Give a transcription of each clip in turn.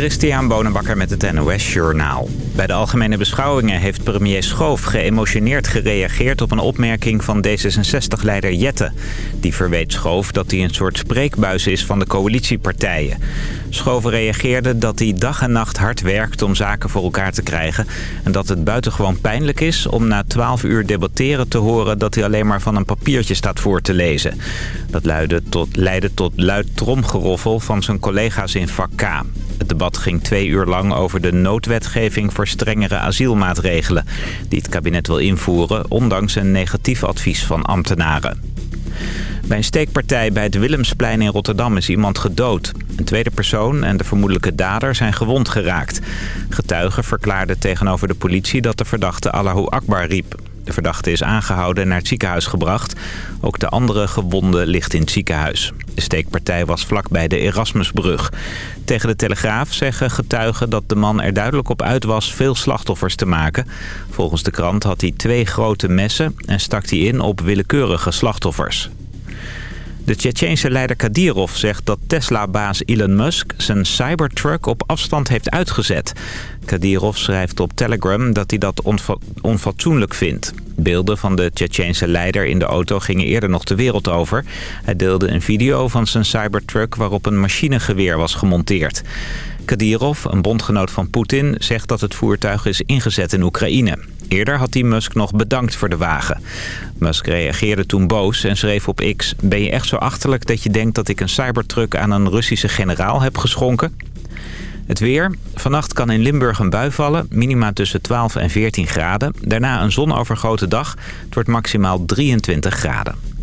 Christian Bonenbakker met het NOS Journaal. Bij de algemene beschouwingen heeft premier Schoof geëmotioneerd gereageerd op een opmerking van D66-leider Jette. Die verweet Schoof dat hij een soort spreekbuis is van de coalitiepartijen. Schoof reageerde dat hij dag en nacht hard werkt om zaken voor elkaar te krijgen... en dat het buitengewoon pijnlijk is om na 12 uur debatteren te horen... dat hij alleen maar van een papiertje staat voor te lezen. Dat leidde tot, leidde tot luid tromgeroffel van zijn collega's in vak. Het debat ging twee uur lang over de noodwetgeving voor strengere asielmaatregelen... die het kabinet wil invoeren, ondanks een negatief advies van ambtenaren. Bij een steekpartij bij het Willemsplein in Rotterdam is iemand gedood. Een tweede persoon en de vermoedelijke dader zijn gewond geraakt. Getuigen verklaarden tegenover de politie dat de verdachte Allahu Akbar riep. De verdachte is aangehouden en naar het ziekenhuis gebracht. Ook de andere gewonde ligt in het ziekenhuis. De steekpartij was vlak bij de Erasmusbrug. Tegen de Telegraaf zeggen getuigen dat de man er duidelijk op uit was veel slachtoffers te maken. Volgens de krant had hij twee grote messen en stak hij in op willekeurige slachtoffers. De Tsjetsjeense leider Kadirov zegt dat Tesla-baas Elon Musk zijn Cybertruck op afstand heeft uitgezet. Kadirov schrijft op Telegram dat hij dat onfatsoenlijk vindt. Beelden van de Tsjetsjeense leider in de auto gingen eerder nog de wereld over. Hij deelde een video van zijn Cybertruck waarop een machinegeweer was gemonteerd. Kadirov, een bondgenoot van Poetin, zegt dat het voertuig is ingezet in Oekraïne. Eerder had hij Musk nog bedankt voor de wagen. Musk reageerde toen boos en schreef op X... Ben je echt zo achterlijk dat je denkt dat ik een cybertruck aan een Russische generaal heb geschonken? Het weer. Vannacht kan in Limburg een bui vallen. Minima tussen 12 en 14 graden. Daarna een zonovergoten dag. Het wordt maximaal 23 graden.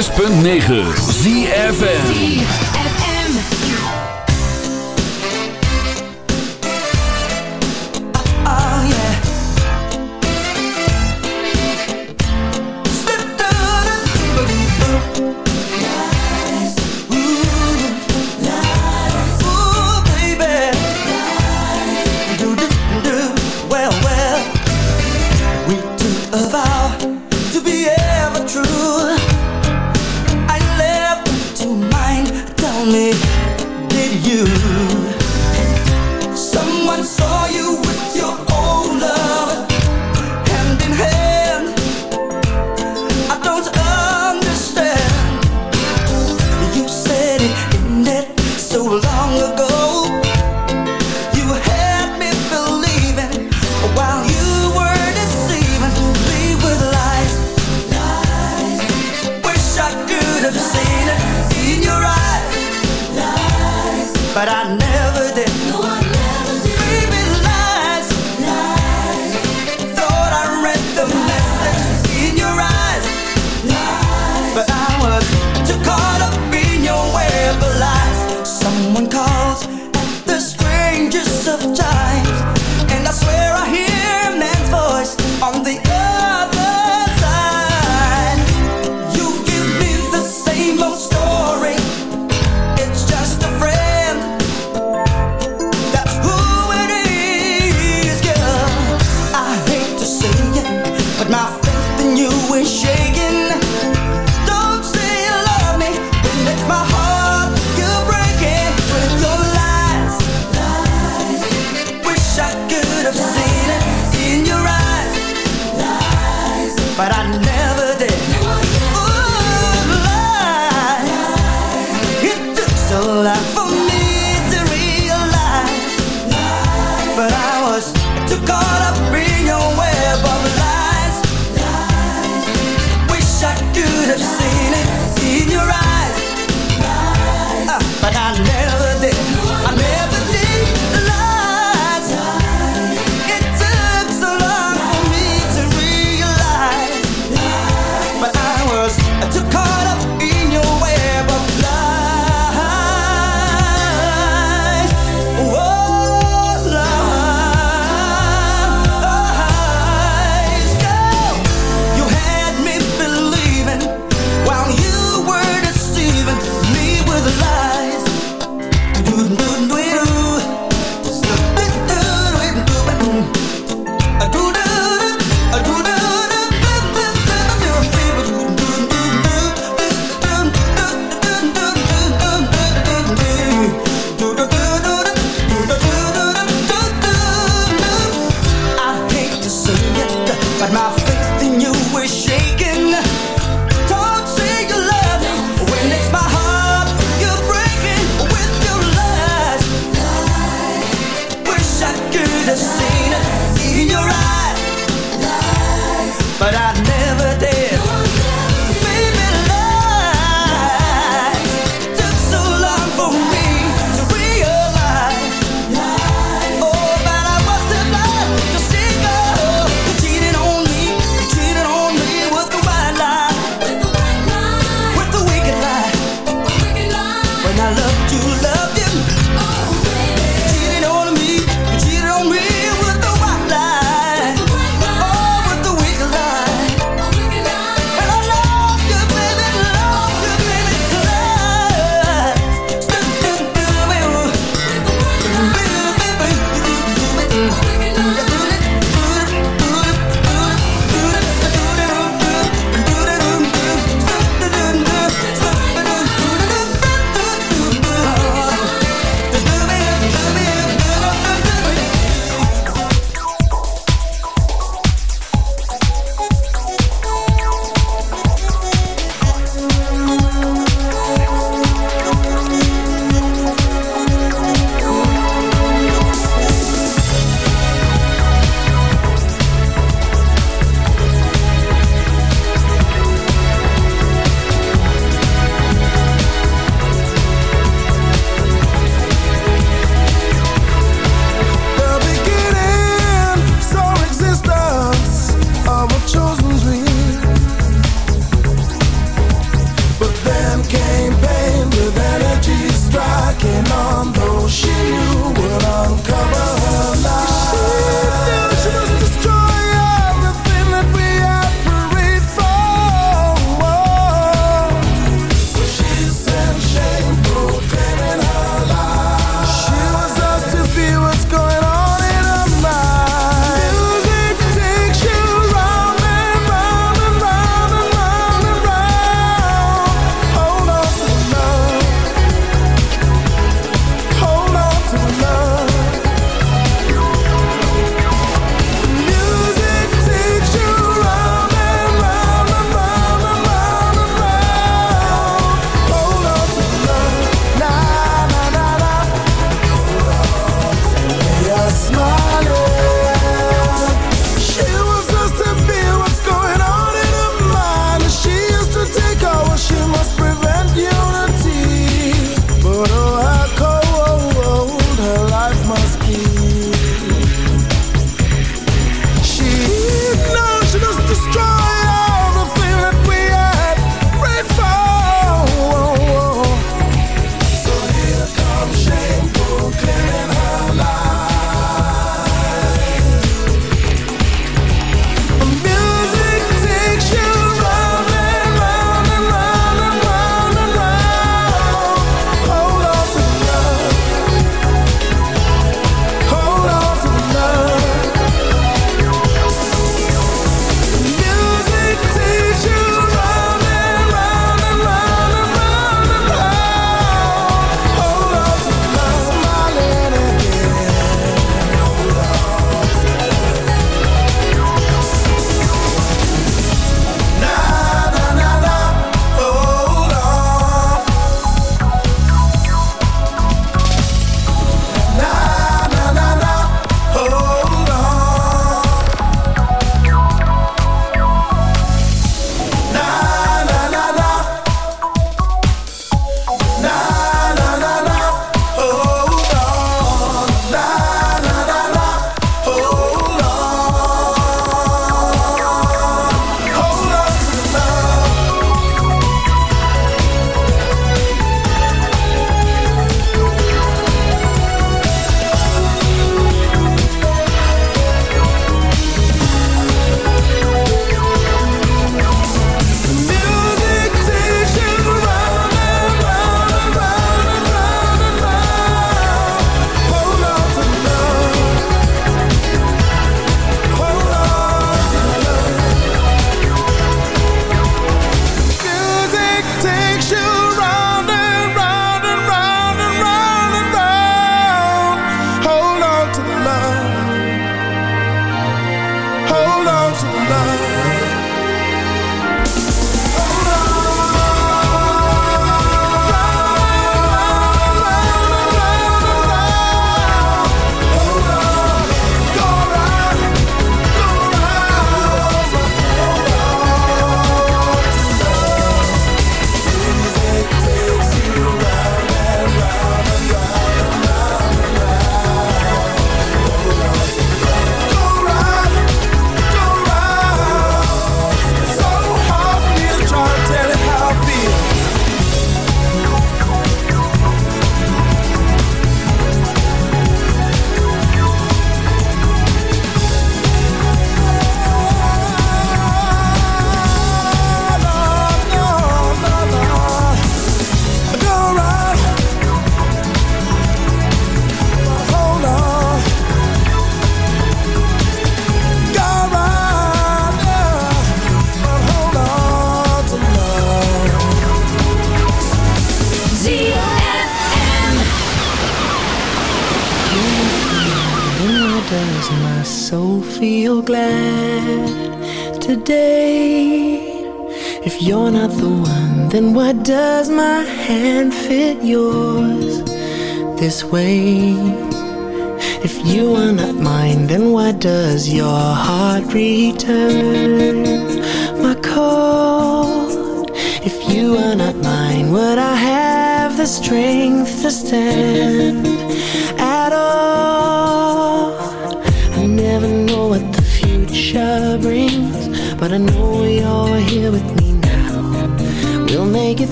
106.9 ZFN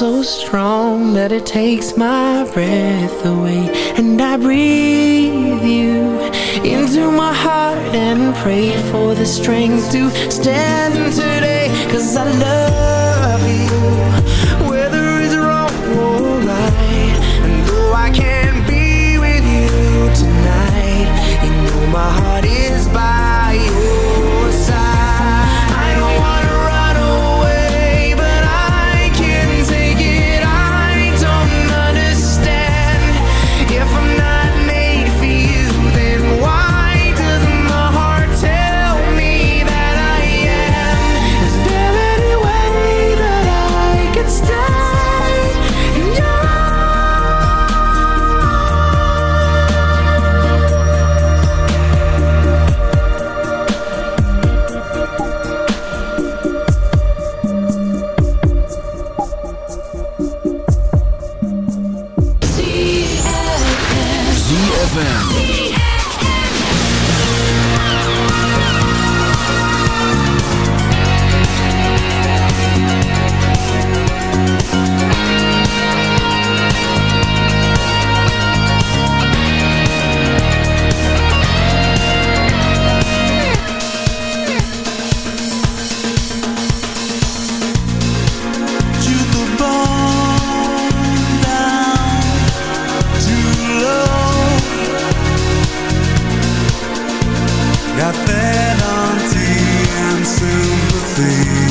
so strong that it takes my breath away. And I breathe you into my heart And pray for the strength to stand today. Cause I love you Whether it's wrong or right. And though I can't be with you tonight my heart got that auntie and sympathy.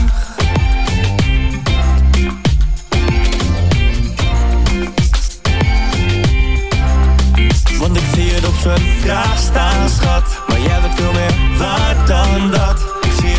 kraag staan, schat. Maar jij bent veel meer waard dan dat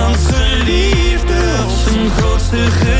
Iemands geliefde of zijn grootste geheim?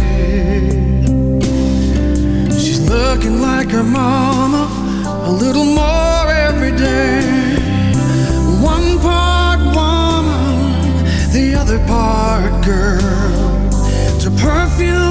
bigger mama, a little more every day. One part woman, the other part girl. To perfume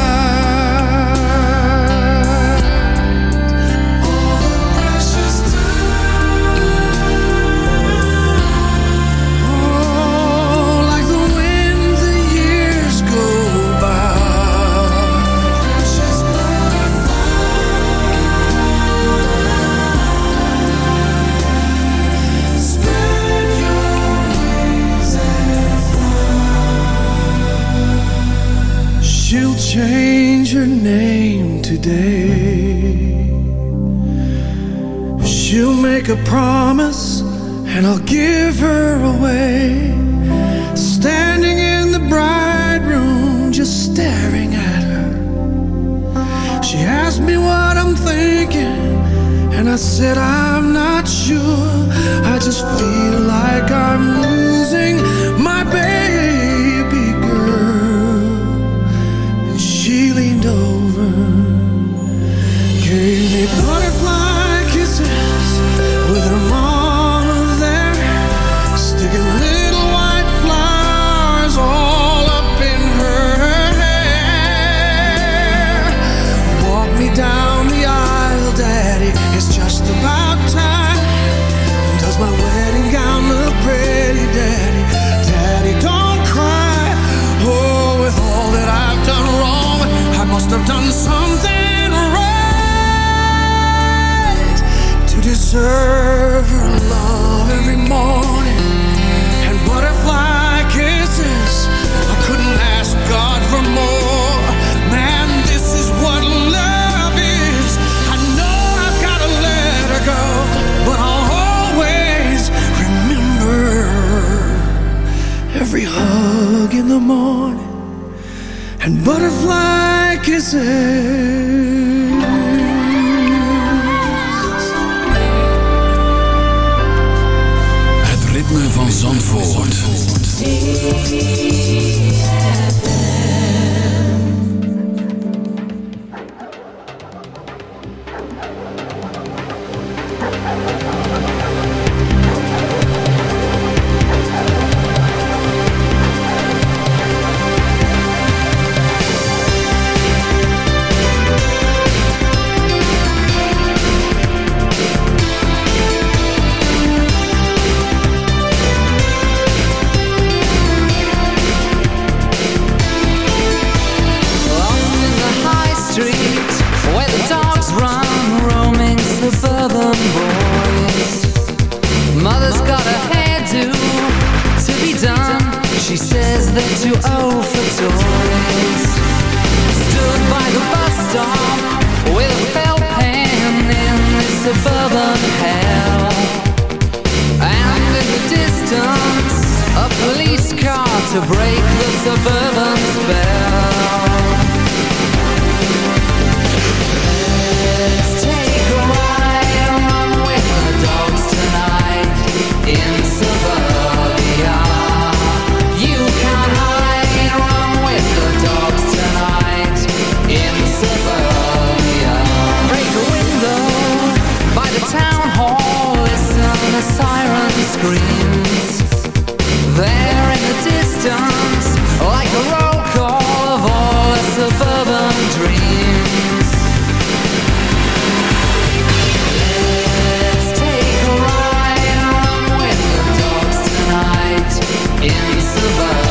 in the survival.